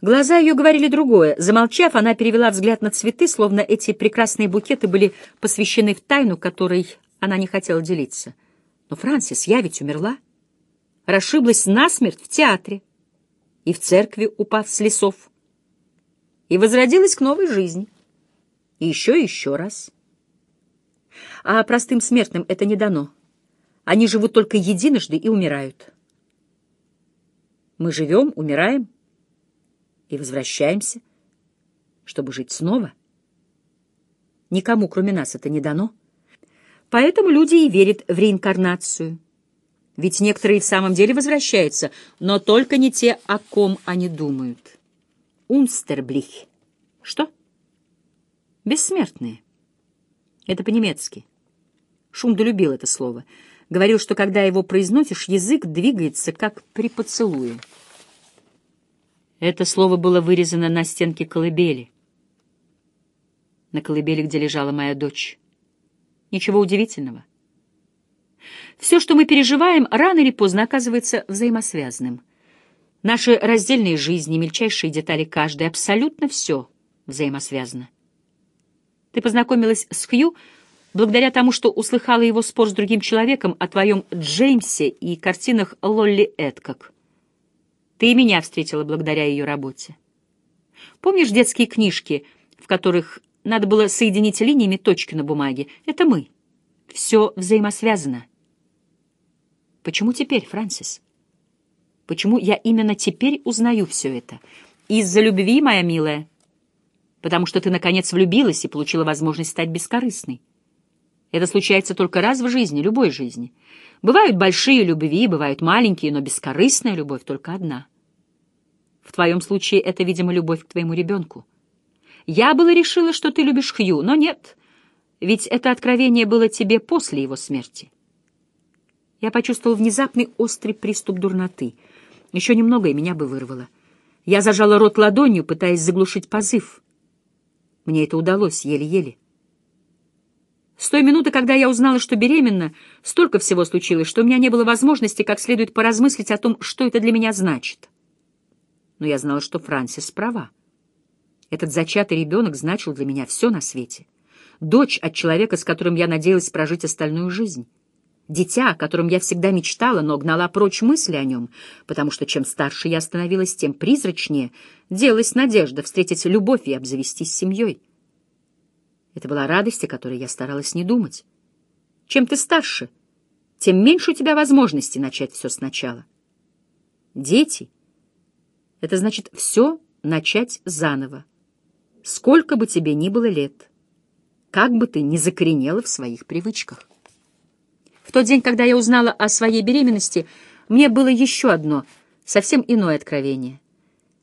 Глаза ее говорили другое. Замолчав, она перевела взгляд на цветы, словно эти прекрасные букеты были посвящены в тайну, которой она не хотела делиться. Но, Франсис, я ведь умерла. Расшиблась насмерть в театре и в церкви, упав с лесов. И возродилась к новой жизни. И еще и еще раз. А простым смертным это не дано. Они живут только единожды и умирают. Мы живем, умираем и возвращаемся, чтобы жить снова. Никому, кроме нас, это не дано. Поэтому люди и верят в реинкарнацию. Ведь некоторые в самом деле возвращаются, но только не те, о ком они думают. Унстерблих. Что? Бессмертные. Это по-немецки. Шумда любил это слово — Говорил, что когда его произносишь, язык двигается, как при поцелуе. Это слово было вырезано на стенке колыбели. На колыбели, где лежала моя дочь. Ничего удивительного. Все, что мы переживаем, рано или поздно оказывается взаимосвязанным. Наши раздельные жизни, мельчайшие детали каждой, абсолютно все взаимосвязано. Ты познакомилась с Хью, благодаря тому, что услыхала его спор с другим человеком о твоем Джеймсе и картинах Лолли Эдкок. Ты и меня встретила благодаря ее работе. Помнишь детские книжки, в которых надо было соединить линиями точки на бумаге? Это мы. Все взаимосвязано. Почему теперь, Фрэнсис? Почему я именно теперь узнаю все это? Из-за любви, моя милая. Потому что ты, наконец, влюбилась и получила возможность стать бескорыстной. Это случается только раз в жизни, любой жизни. Бывают большие любви, бывают маленькие, но бескорыстная любовь только одна. В твоем случае это, видимо, любовь к твоему ребенку. Я было решила, что ты любишь Хью, но нет, ведь это откровение было тебе после его смерти. Я почувствовал внезапный острый приступ дурноты. Еще немного, и меня бы вырвало. Я зажала рот ладонью, пытаясь заглушить позыв. Мне это удалось еле-еле. С той минуты, когда я узнала, что беременна, столько всего случилось, что у меня не было возможности как следует поразмыслить о том, что это для меня значит. Но я знала, что Франсис права. Этот зачатый ребенок значил для меня все на свете. Дочь от человека, с которым я надеялась прожить остальную жизнь. Дитя, о котором я всегда мечтала, но гнала прочь мысли о нем, потому что чем старше я становилась, тем призрачнее делалась надежда встретить любовь и обзавестись семьей. Это была радость, о которой я старалась не думать. Чем ты старше, тем меньше у тебя возможности начать все сначала. Дети — это значит все начать заново, сколько бы тебе ни было лет, как бы ты ни закоренела в своих привычках. В тот день, когда я узнала о своей беременности, мне было еще одно, совсем иное откровение.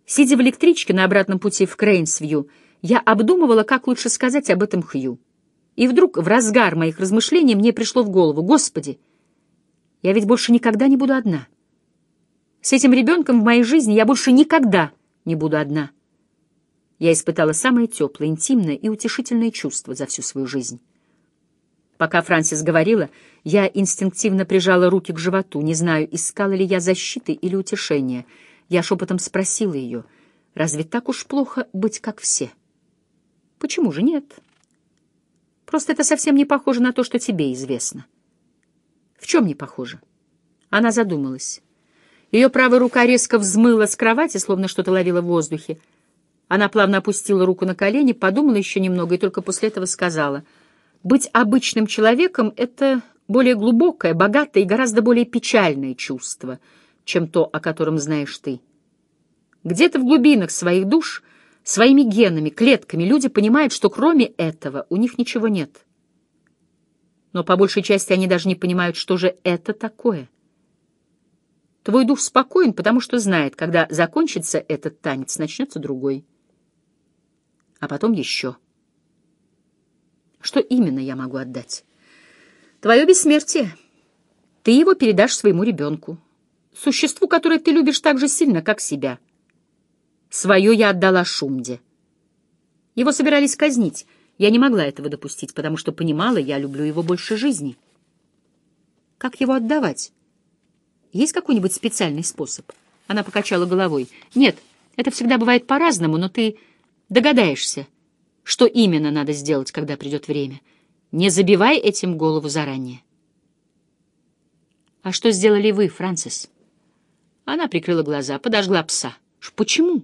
Сидя в электричке на обратном пути в Крейнсвью, я обдумывала, как лучше сказать об этом Хью. И вдруг, в разгар моих размышлений, мне пришло в голову, «Господи, я ведь больше никогда не буду одна. С этим ребенком в моей жизни я больше никогда не буду одна». Я испытала самое теплое, интимное и утешительное чувство за всю свою жизнь. Пока Франсис говорила, я инстинктивно прижала руки к животу, не знаю, искала ли я защиты или утешения. Я шепотом спросила ее, «Разве так уж плохо быть как все?» Почему же нет? Просто это совсем не похоже на то, что тебе известно. В чем не похоже? Она задумалась. Ее правая рука резко взмыла с кровати, словно что-то ловила в воздухе. Она плавно опустила руку на колени, подумала еще немного и только после этого сказала. «Быть обычным человеком — это более глубокое, богатое и гораздо более печальное чувство, чем то, о котором знаешь ты. Где-то в глубинах своих душ — Своими генами, клетками люди понимают, что кроме этого у них ничего нет. Но по большей части они даже не понимают, что же это такое. Твой дух спокоен, потому что знает, когда закончится этот танец, начнется другой. А потом еще. Что именно я могу отдать? Твое бессмертие. Ты его передашь своему ребенку, существу, которое ты любишь так же сильно, как себя — Свое я отдала Шумде. Его собирались казнить. Я не могла этого допустить, потому что понимала, я люблю его больше жизни. Как его отдавать? Есть какой-нибудь специальный способ? Она покачала головой. Нет, Это всегда бывает по-разному, но ты догадаешься, что именно надо сделать, когда придет время. Не забивай этим голову заранее. «А что сделали вы, Франсис?» Она прикрыла глаза, подожгла пса. «Почему?»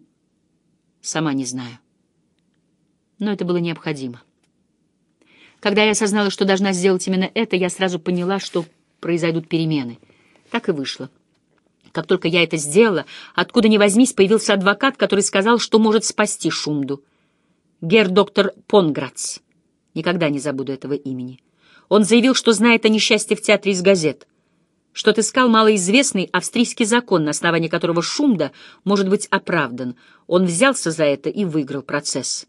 «Сама не знаю. Но это было необходимо». Когда я осознала, что должна сделать именно это, я сразу поняла, что произойдут перемены. Так и вышло. Как только я это сделала, откуда ни возьмись, появился адвокат, который сказал, что может спасти Шумду. Гер-доктор Понграц. Никогда не забуду этого имени. Он заявил, что знает о несчастье в театре из газет, что отыскал малоизвестный австрийский закон, на основании которого Шумда может быть оправдан. Он взялся за это и выиграл процесс.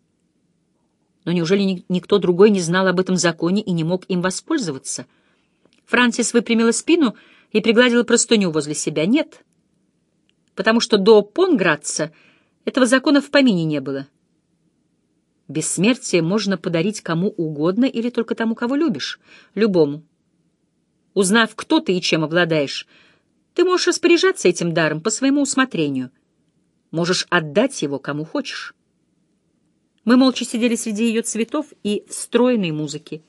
Но неужели никто другой не знал об этом законе и не мог им воспользоваться? Франсис выпрямила спину и пригладила простыню возле себя. Нет, потому что до Понградца этого закона в помине не было. Бессмертие можно подарить кому угодно или только тому, кого любишь, любому. Узнав, кто ты и чем обладаешь, ты можешь распоряжаться этим даром по своему усмотрению. Можешь отдать его кому хочешь. Мы молча сидели среди ее цветов и встроенной музыки.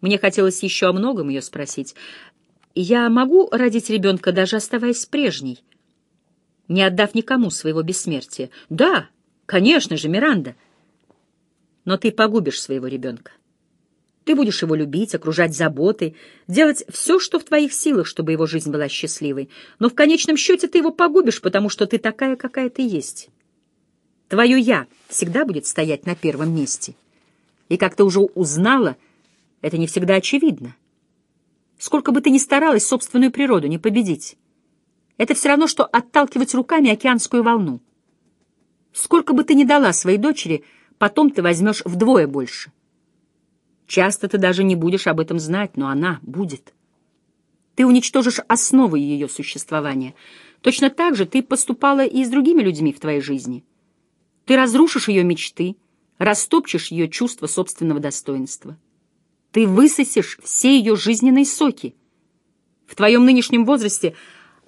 Мне хотелось еще о многом ее спросить. Я могу родить ребенка, даже оставаясь прежней, не отдав никому своего бессмертия? Да, конечно же, Миранда. Но ты погубишь своего ребенка. Ты будешь его любить, окружать заботой, делать все, что в твоих силах, чтобы его жизнь была счастливой. Но в конечном счете ты его погубишь, потому что ты такая, какая ты есть. Твое «я» всегда будет стоять на первом месте. И, как ты уже узнала, это не всегда очевидно. Сколько бы ты ни старалась собственную природу не победить, это все равно, что отталкивать руками океанскую волну. Сколько бы ты ни дала своей дочери, потом ты возьмешь вдвое больше. Часто ты даже не будешь об этом знать, но она будет. Ты уничтожишь основы ее существования. Точно так же ты поступала и с другими людьми в твоей жизни — ты разрушишь ее мечты, растопчешь ее чувство собственного достоинства. Ты высосешь все ее жизненные соки. В твоем нынешнем возрасте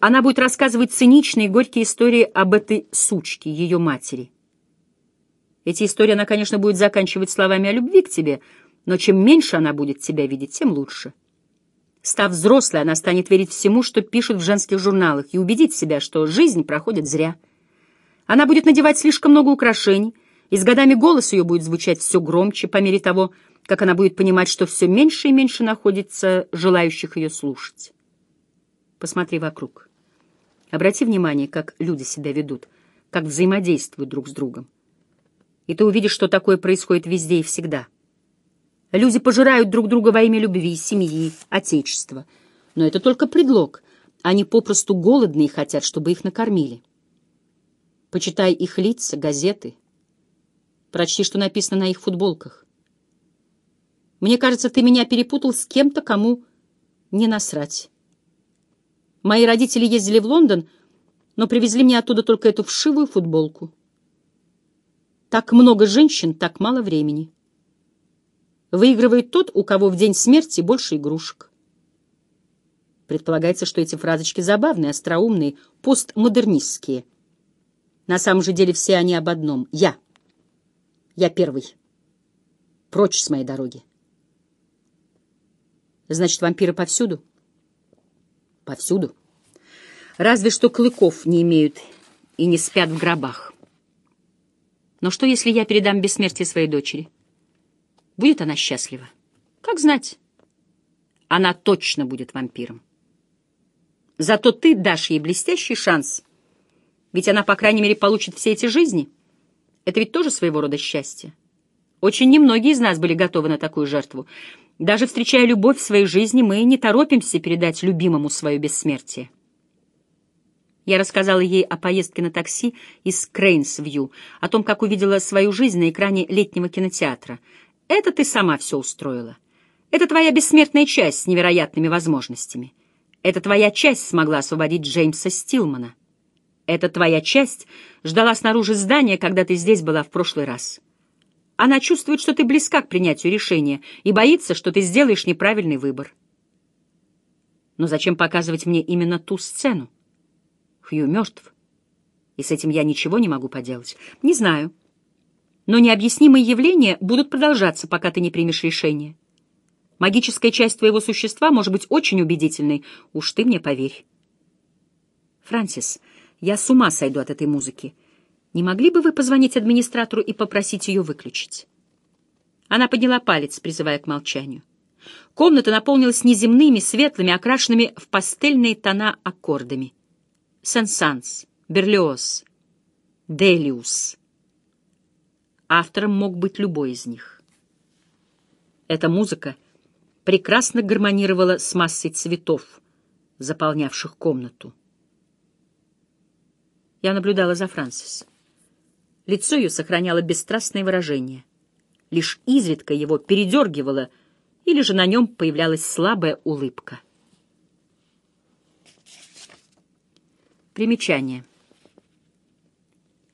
она будет рассказывать циничные горькие истории об этой сучке, ее матери. Эти истории она, конечно, будет заканчивать словами о любви к тебе, но чем меньше она будет тебя видеть, тем лучше. Став взрослой, она станет верить всему, что пишут в женских журналах, и убедить себя, что жизнь проходит зря — она будет надевать слишком много украшений, и с годами голос ее будет звучать все громче по мере того, как она будет понимать, что все меньше и меньше находится желающих ее слушать. Посмотри вокруг. Обрати внимание, как люди себя ведут, как взаимодействуют друг с другом. И ты увидишь, что такое происходит везде и всегда. Люди пожирают друг друга во имя любви, семьи, отечества. Но это только предлог. Они попросту голодны и хотят, чтобы их накормили. Почитай их лица, газеты. Прочти, что написано на их футболках. Мне кажется, ты меня перепутал с кем-то, кому не насрать. Мои родители ездили в Лондон, но привезли мне оттуда только эту вшивую футболку. Так много женщин, так мало времени. Выигрывает тот, у кого в день смерти больше игрушек. Предполагается, что эти фразочки забавные, остроумные, постмодернистские — на самом же деле все они об одном. Я. Я первый. Прочь с моей дороги. Значит, вампиры повсюду? Повсюду. Разве что клыков не имеют и не спят в гробах. Но что, если я передам бессмертие своей дочери? Будет она счастлива? Как знать. Она точно будет вампиром. Зато ты дашь ей блестящий шанс — ведь она, по крайней мере, получит все эти жизни. Это ведь тоже своего рода счастье. Очень немногие из нас были готовы на такую жертву. Даже встречая любовь в своей жизни, мы не торопимся передать любимому свое бессмертие. Я рассказала ей о поездке на такси из Крейнсвью, о том, как увидела свою жизнь на экране летнего кинотеатра. Это ты сама все устроила. Это твоя бессмертная часть с невероятными возможностями. Это твоя часть смогла освободить Джеймса Стилмана. Эта твоя часть ждала снаружи здания, когда ты здесь была в прошлый раз. Она чувствует, что ты близка к принятию решения и боится, что ты сделаешь неправильный выбор. Но зачем показывать мне именно ту сцену? Хью мертв. И с этим я ничего не могу поделать. Не знаю. Но необъяснимые явления будут продолжаться, пока ты не примешь решение. Магическая часть твоего существа может быть очень убедительной, уж ты мне поверь. Франсис, я с ума сойду от этой музыки. Не могли бы вы позвонить администратору и попросить ее выключить? Она подняла палец, призывая к молчанию. Комната наполнилась неземными, светлыми, окрашенными в пастельные тона аккордами. Сен-Санс, Берлиоз, Делиус. Автором мог быть любой из них. Эта музыка прекрасно гармонировала с массой цветов, заполнявших комнату. Я наблюдала за Франсис. Лицо ее сохраняло бесстрастное выражение. Лишь изредка его передергивало, или же на нем появлялась слабая улыбка. Примечание.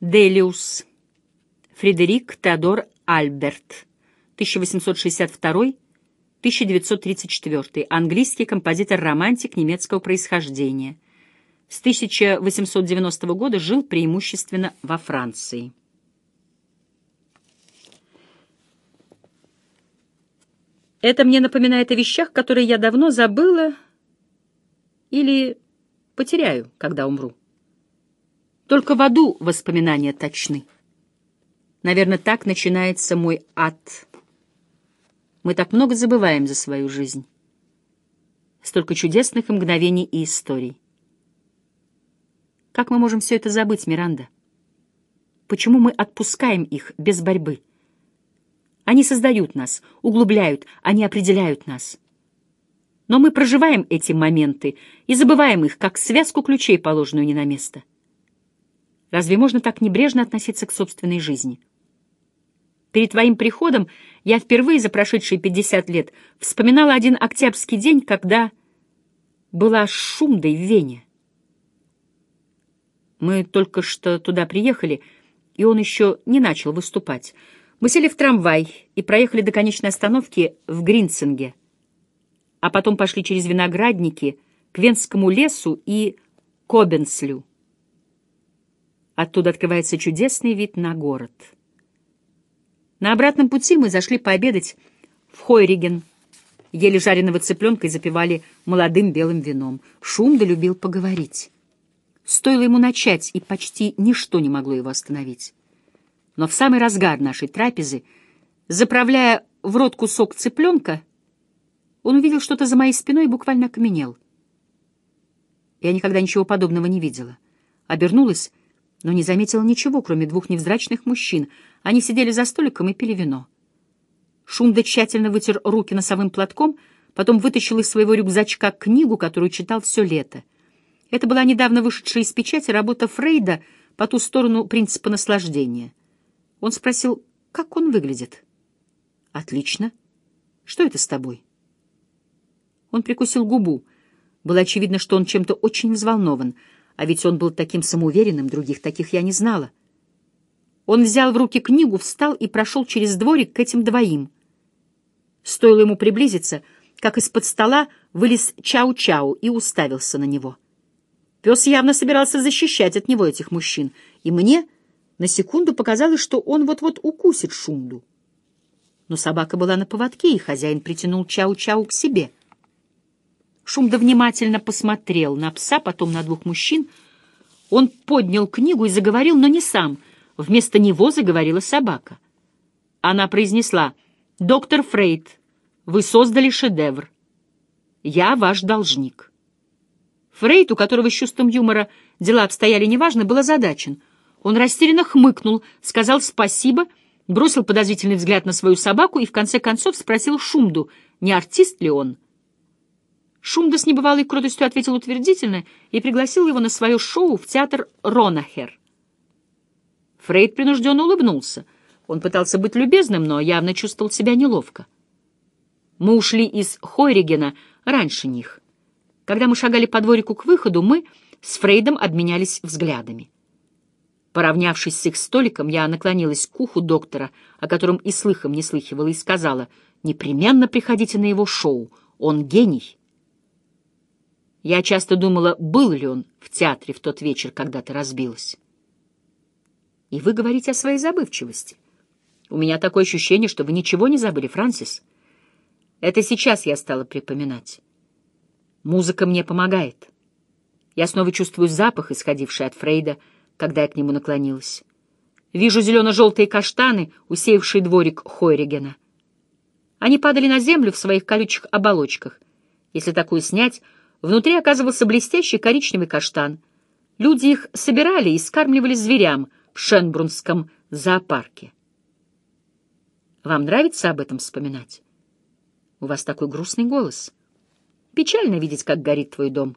Делиус. Фредерик Теодор Альберт. 1862-1934. Английский композитор-романтик немецкого происхождения. С 1890 года жил преимущественно во Франции. Это мне напоминает о вещах, которые я давно забыла или потеряю, когда умру. Только в аду воспоминания точны. Наверное, так начинается мой ад. Мы так много забываем за свою жизнь. Столько чудесных мгновений и историй. Как мы можем все это забыть, Миранда? Почему мы отпускаем их без борьбы? Они создают нас, углубляют, они определяют нас. Но мы проживаем эти моменты и забываем их, как связку ключей, положенную не на место. Разве можно так небрежно относиться к собственной жизни? Перед твоим приходом я впервые за прошедшие пятьдесят лет вспоминала один октябрьский день, когда была шумдой в Вене. Мы только что туда приехали, и он еще не начал выступать. Мы сели в трамвай и проехали до конечной остановки в Гринцинге, а потом пошли через виноградники к Венскому лесу и Кобенслю. Оттуда открывается чудесный вид на город. На обратном пути мы зашли пообедать в Хойриген, ели жареного цыпленка и запивали молодым белым вином. Шумда любил поговорить. Стоило ему начать, и почти ничто не могло его остановить. Но в самый разгар нашей трапезы, заправляя в рот кусок цыпленка, он увидел что-то за моей спиной и буквально окаменел. Я никогда ничего подобного не видела. Обернулась, но не заметила ничего, кроме двух невзрачных мужчин. Они сидели за столиком и пили вино. Шунда тщательно вытер руки носовым платком, потом вытащил из своего рюкзачка книгу, которую читал все лето. Это была недавно вышедшая из печати работа Фрейда по ту сторону принципа наслаждения — он спросил, как он выглядит. «Отлично. Что это с тобой?» Он прикусил губу. Было очевидно, что он чем-то очень взволнован, а ведь он был таким самоуверенным, других таких я не знала. Он взял в руки книгу, встал и прошел через дворик к этим двоим. Стоило ему приблизиться, как из-под стола вылез Чау-Чау и уставился на него. Пес явно собирался защищать от него этих мужчин, и мне на секунду показалось, что он вот-вот укусит Шунду. Но собака была на поводке, и хозяин притянул Чау-Чау к себе. Шумда внимательно посмотрел на пса, потом на двух мужчин. Он поднял книгу и заговорил, но не сам. Вместо него заговорила собака. Она произнесла «Доктор Фрейд, вы создали шедевр. Я ваш должник». Фрейд, у которого с чувством юмора дела обстояли неважно, был озадачен — он растерянно хмыкнул, сказал спасибо, бросил подозрительный взгляд на свою собаку и в конце концов спросил Шумду, не артист ли он. Шумда с небывалой кротостью ответил утвердительно и пригласил его на свое шоу в театр Ронахер. Фрейд принужденно улыбнулся. Он пытался быть любезным, но явно чувствовал себя неловко. Мы ушли из Хойригена раньше них. Когда мы шагали по дворику к выходу, мы с Фрейдом обменялись взглядами. Поравнявшись с их столиком, я наклонилась к уху доктора, о котором и слыхом не слыхивала, и сказала, «Непременно приходите на его шоу, он гений». Я часто думала, был ли он в театре в тот вечер, когда ты разбилась. И вы говорите о своей забывчивости. У меня такое ощущение, что вы ничего не забыли, Франсис. Это сейчас я стала припоминать. Музыка мне помогает. Я снова чувствую запах, исходивший от Фрейда, когда я к нему наклонилась. Вижу зелено-желтые каштаны, усеявшие дворик Хойригена. Они падали на землю в своих колючих оболочках. Если такую снять, внутри оказывался блестящий коричневый каштан. Люди их собирали и скармливали зверям в Шенбрунском зоопарке. Вам нравится об этом вспоминать? У вас такой грустный голос. Печально видеть, как горит твой дом.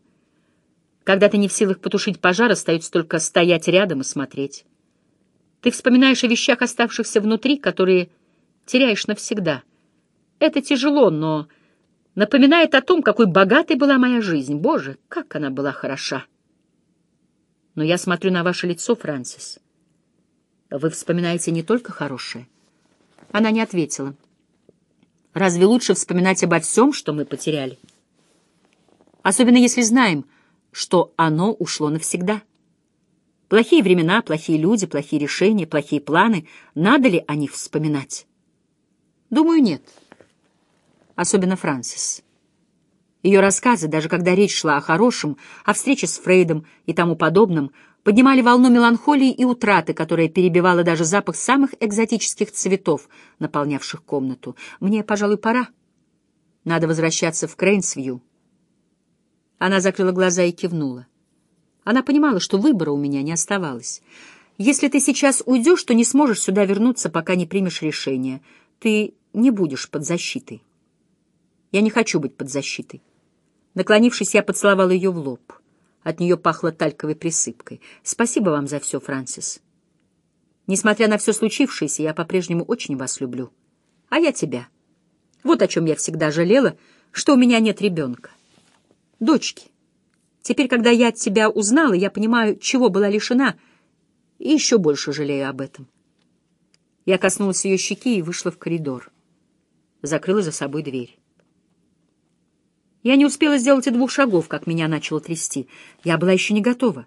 Когда ты не в силах потушить пожар, остается только стоять рядом и смотреть. Ты вспоминаешь о вещах, оставшихся внутри, которые теряешь навсегда. Это тяжело, но напоминает о том, какой богатой была моя жизнь. Боже, как она была хороша! Но я смотрю на ваше лицо, Франсис. Вы вспоминаете не только хорошее. Она не ответила. Разве лучше вспоминать обо всем, что мы потеряли? Особенно если знаем, что оно ушло навсегда. Плохие времена, плохие люди, плохие решения, плохие планы. Надо ли о них вспоминать? Думаю, нет. Особенно Франсис. Ее рассказы, даже когда речь шла о хорошем, о встрече с Фрейдом и тому подобном, поднимали волну меланхолии и утраты, которая перебивала даже запах самых экзотических цветов, наполнявших комнату. Мне, пожалуй, пора. Надо возвращаться в Крейнсвью. Она закрыла глаза и кивнула. Она понимала, что выбора у меня не оставалось. Если ты сейчас уйдешь, то не сможешь сюда вернуться, пока не примешь решение. Ты не будешь под защитой. Я не хочу быть под защитой. Наклонившись, я поцеловала ее в лоб. От нее пахло тальковой присыпкой. Спасибо вам за все, Франсис. Несмотря на все случившееся, я по-прежнему очень вас люблю. А я тебя. Вот о чем я всегда жалела, что у меня нет ребенка дочки. Теперь, когда я от тебя узнала, я понимаю, чего была лишена, и еще больше жалею об этом. Я коснулась ее щеки и вышла в коридор. Закрыла за собой дверь. Я не успела сделать и двух шагов, как меня начало трясти. Я была еще не готова.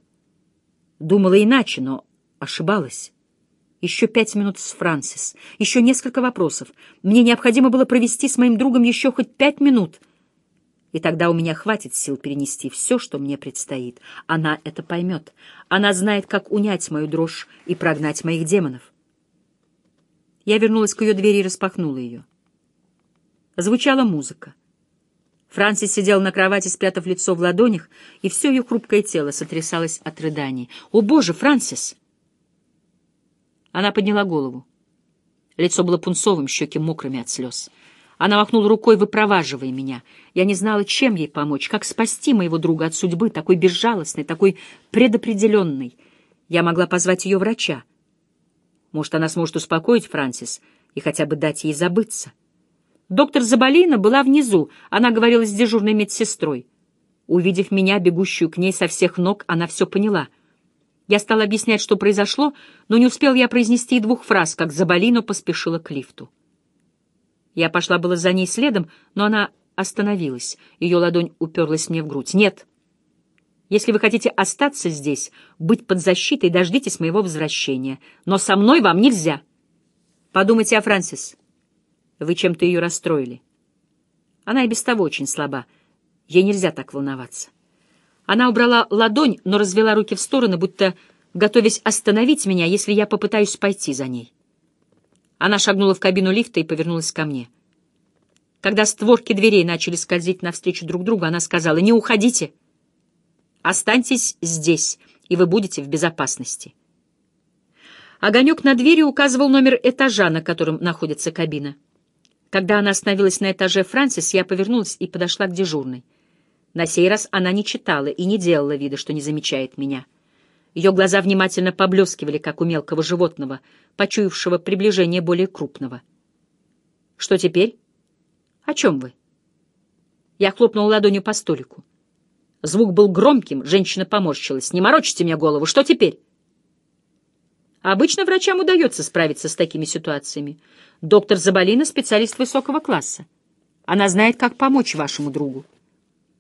Думала иначе, но ошибалась. Еще пять минут с Франсис, еще несколько вопросов. Мне необходимо было провести с моим другом еще хоть пять минут — и тогда у меня хватит сил перенести все, что мне предстоит. Она это поймет. Она знает, как унять мою дрожь и прогнать моих демонов. Я вернулась к ее двери и распахнула ее. Звучала музыка. Франсис сидела на кровати, спрятав лицо в ладонях, и все ее хрупкое тело сотрясалось от рыданий. «О, Боже, Франсис!» Она подняла голову. Лицо было пунцовым, щеки мокрыми от слез. Она махнула рукой, выпроваживая меня. Я не знала, чем ей помочь, как спасти моего друга от судьбы, такой безжалостной, такой предопределенной. Я могла позвать ее врача. Может, она сможет успокоить Франсис и хотя бы дать ей забыться. Доктор Заболина была внизу, она говорила с дежурной медсестрой. Увидев меня, бегущую к ней со всех ног, она все поняла. Я стала объяснять, что произошло, но не успел я произнести и двух фраз, как Заболина поспешила к лифту. Я пошла было за ней следом, но она остановилась. Ее ладонь уперлась мне в грудь. «Нет. Если вы хотите остаться здесь, быть под защитой, дождитесь моего возвращения. Но со мной вам нельзя. Подумайте о Франсис. Вы чем-то ее расстроили. Она и без того очень слаба. Ей нельзя так волноваться». Она убрала ладонь, но развела руки в стороны, будто готовясь остановить меня, если я попытаюсь пойти за ней. Она шагнула в кабину лифта и повернулась ко мне. Когда створки дверей начали скользить навстречу друг другу, она сказала, «Не уходите! Останьтесь здесь, и вы будете в безопасности». Огонек на двери указывал номер этажа, на котором находится кабина. Когда она остановилась на этаже Франсис, я повернулась и подошла к дежурной. На сей раз она не читала и не делала вида, что не замечает меня. Ее глаза внимательно поблескивали, как у мелкого животного, почуявшего приближение более крупного. «Что теперь? О чем вы?» Я хлопнул ладонью по столику. Звук был громким, женщина поморщилась. «Не морочите мне голову, что теперь?» Обычно врачам удается справиться с такими ситуациями. Доктор Заболина — специалист высокого класса. Она знает, как помочь вашему другу.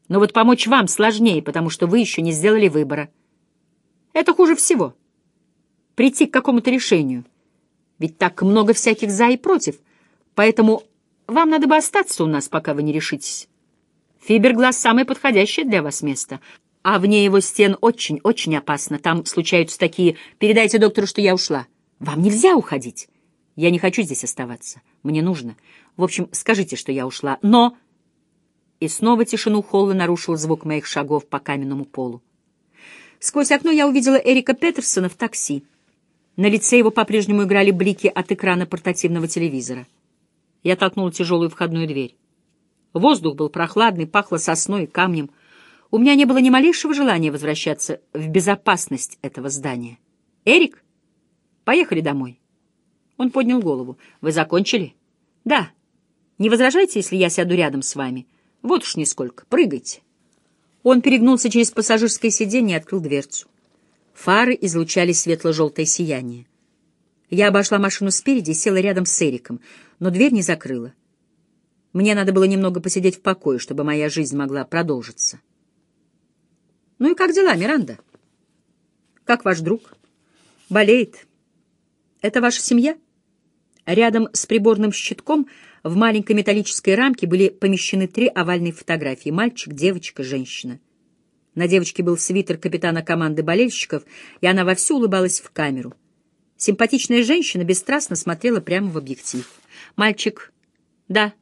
Но вот помочь вам сложнее, потому что вы еще не сделали выбора. Это хуже всего. прийти к какому-то решению. Ведь так много всяких «за» и «против», поэтому вам надо бы остаться у нас, пока вы не решитесь. Фиберглаз — самое подходящее для вас место, а вне его стен очень-очень опасно. Там случаются такие... Передайте доктору, что я ушла. Вам нельзя уходить. Я не хочу здесь оставаться. Мне нужно. В общем, скажите, что я ушла. Но... И снова тишину холла нарушил звук моих шагов по каменному полу. Сквозь окно я увидела Эрика Петерсона в такси. На лице его по-прежнему играли блики от экрана портативного телевизора. Я толкнула тяжелую входную дверь. Воздух был прохладный, пахло сосной и камнем. У меня не было ни малейшего желания возвращаться в безопасность этого здания. «Эрик, поехали домой». Он поднял голову. «Вы закончили?» «Да. Не возражайте, если я сяду рядом с вами?» Вот уж нисколько. Прыгайте. Он перегнулся через пассажирское сиденье и открыл дверцу. Фары излучали светло-желтое сияние. Я обошла машину спереди и села рядом с Эриком, но дверь не закрыла. Мне надо было немного посидеть в покое, чтобы моя жизнь могла продолжиться. «Ну и как дела, Миранда?» «Как ваш друг?» «Болеет. Это ваша семья?» Рядом с приборным щитком — в маленькой металлической рамке были помещены три овальные фотографии — мальчик, девочка, женщина. На девочке был свитер капитана команды болельщиков, и она вовсю улыбалась в камеру. Симпатичная женщина бесстрастно смотрела прямо в объектив. «Мальчик, да,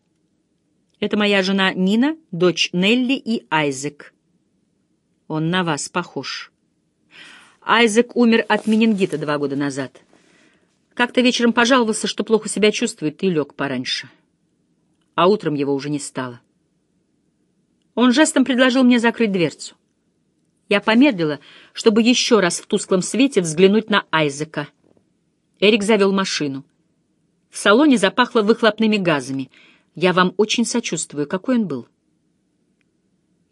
это моя жена Нина, дочь Нелли и Айзек. Он на вас похож». Айзек умер от менингита два года назад. Как-то вечером пожаловался, что плохо себя чувствует, и лег пораньше а утром его уже не стало. Он жестом предложил мне закрыть дверцу. Я помедлила, чтобы еще раз в тусклом свете взглянуть на Айзека. Эрик завел машину. В салоне запахло выхлопными газами. Я вам очень сочувствую. Какой он был?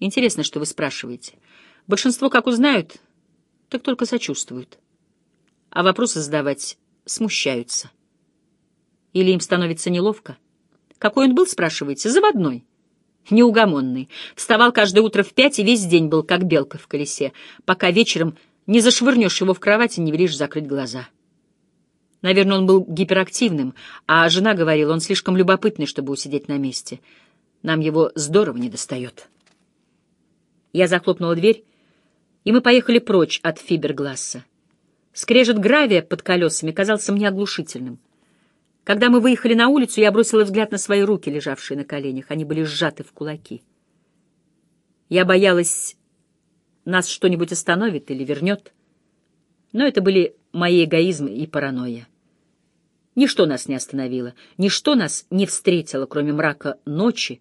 Интересно, что вы спрашиваете. Большинство, как узнают, так только сочувствуют. А вопросы задавать смущаются. Или им становится неловко. Какой он был, спрашиваете? Заводной. Неугомонный. Вставал каждое утро в пять и весь день был как белка в колесе, пока вечером не зашвырнешь его в кровать и не велишь закрыть глаза. Наверное, он был гиперактивным, а жена говорила, он слишком любопытный, чтобы усидеть на месте. Нам его здорово недостает. Я захлопнула дверь, и мы поехали прочь от фибергласса. Скрежет гравия под колесами казался мне оглушительным. Когда мы выехали на улицу, я бросила взгляд на свои руки, лежавшие на коленях. Они были сжаты в кулаки. Я боялась, нас что-нибудь остановит или вернет. Но это были мои эгоизмы и паранойя. Ничто нас не остановило, ничто нас не встретило, кроме мрака ночи,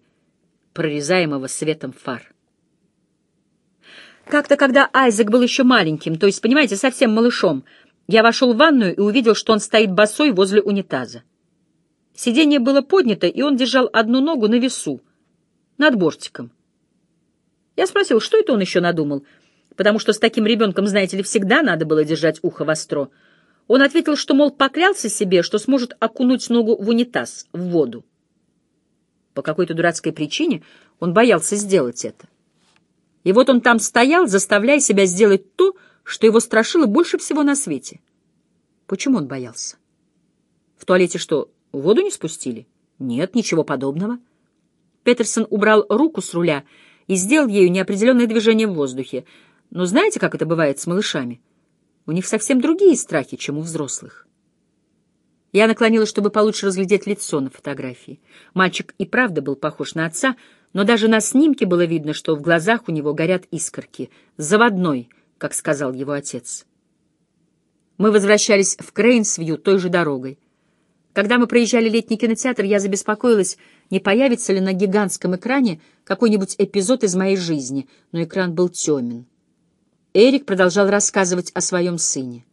прорезаемого светом фар. Как-то, когда Айзек был еще маленьким, то есть, понимаете, совсем малышом, я вошел в ванную и увидел, что он стоит босой возле унитаза. Сиденье было поднято, и он держал одну ногу на весу, над бортиком. Я спросил, что это он еще надумал, потому что с таким ребенком, знаете ли, всегда надо было держать ухо востро. Он ответил, что, мол, поклялся себе, что сможет окунуть ногу в унитаз, в воду. По какой-то дурацкой причине он боялся сделать это. И вот он там стоял, заставляя себя сделать то, что его страшило больше всего на свете. Почему он боялся? В туалете что, Воду не спустили? Нет, ничего подобного. Петерсон убрал руку с руля и сделал ею неопределенное движение в воздухе. Но знаете, как это бывает с малышами? У них совсем другие страхи, чем у взрослых. Я наклонилась, чтобы получше разглядеть лицо на фотографии. Мальчик и правда был похож на отца, но даже на снимке было видно, что в глазах у него горят искорки. Заводной, как сказал его отец. Мы возвращались в Крейнсвью той же дорогой. Когда мы проезжали летний кинотеатр, я забеспокоилась, не появится ли на гигантском экране какой-нибудь эпизод из моей жизни, но экран был темен. Эрик продолжал рассказывать о своем сыне.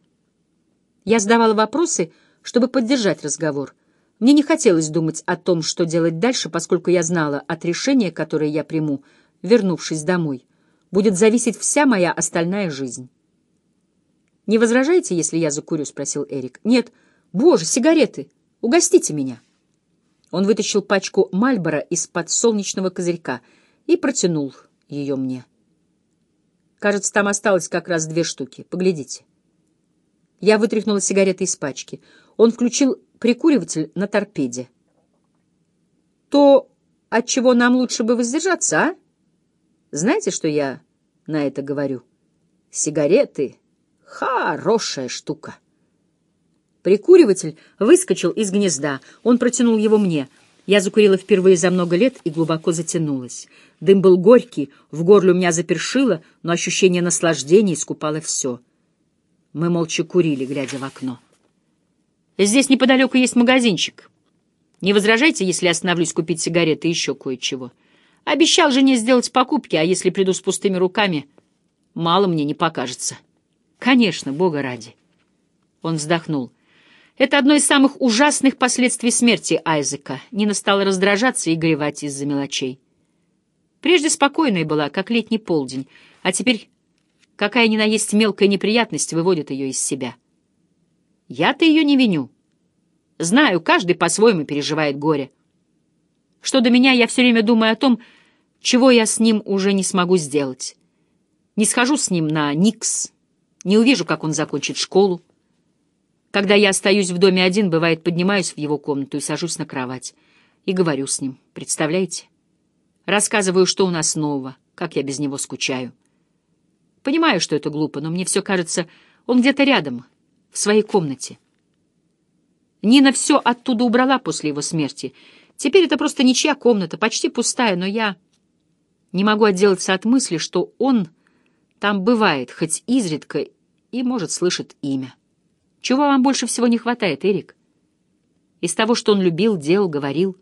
Я задавала вопросы, чтобы поддержать разговор. Мне не хотелось думать о том, что делать дальше, поскольку я знала, от решения, которое я приму, вернувшись домой, будет зависеть вся моя остальная жизнь. «Не возражаете, если я закурю?» — спросил Эрик. «Нет. Боже, сигареты!» Угостите меня. Он вытащил пачку Мальбора из-под солнечного козырька и протянул ее мне. Кажется, там осталось как раз две штуки. Поглядите. Я вытряхнула сигареты из пачки. Он включил прикуриватель на торпеде. То, от чего нам лучше бы воздержаться, а? Знаете, что я на это говорю? Сигареты — хорошая штука. Прикуриватель выскочил из гнезда. Он протянул его мне. Я закурила впервые за много лет и глубоко затянулась. Дым был горький, в горле у меня запершило, но ощущение наслаждения искупало все. Мы молча курили, глядя в окно. «Здесь неподалеку есть магазинчик. Не возражайте, если остановлюсь купить сигареты и еще кое-чего. Обещал жене сделать покупки, а если приду с пустыми руками, мало мне не покажется». «Конечно, Бога ради». Он вздохнул. Это одно из самых ужасных последствий смерти Айзека. Нина стала раздражаться и горевать из-за мелочей. Прежде спокойная была, как летний полдень, а теперь какая ни на есть мелкая неприятность выводит ее из себя. Я-то ее не виню. Знаю, каждый по-своему переживает горе. Что до меня, я все время думаю о том, чего я с ним уже не смогу сделать. Не схожу с ним на Никс, не увижу, как он закончит школу. Когда я остаюсь в доме один, бывает, поднимаюсь в его комнату и сажусь на кровать. И говорю с ним, представляете? Рассказываю, что у нас нового, как я без него скучаю. Понимаю, что это глупо, но мне все кажется, он где-то рядом, в своей комнате. Нина все оттуда убрала после его смерти. Теперь это просто ничья комната, почти пустая, но я не могу отделаться от мысли, что он там бывает, хоть изредка, и, может, слышит имя. Чего вам больше всего не хватает, Эрик? Из того, что он любил, делал, говорил.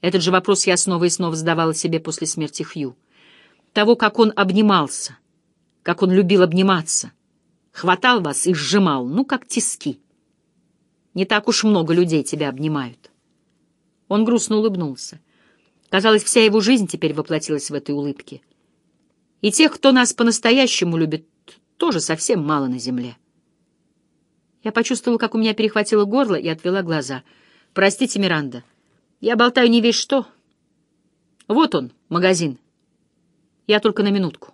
Этот же вопрос я снова и снова задавала себе после смерти Хью. Того, как он обнимался, как он любил обниматься. Хватал вас и сжимал, ну, как тиски. Не так уж много людей тебя обнимают. Он грустно улыбнулся. Казалось, вся его жизнь теперь воплотилась в этой улыбке. И тех, кто нас по-настоящему любит, тоже совсем мало на земле. Я почувствовала, как у меня перехватило горло, и отвела глаза. «Простите, Миранда, я болтаю не весь что. Вот он, магазин. Я только на минутку».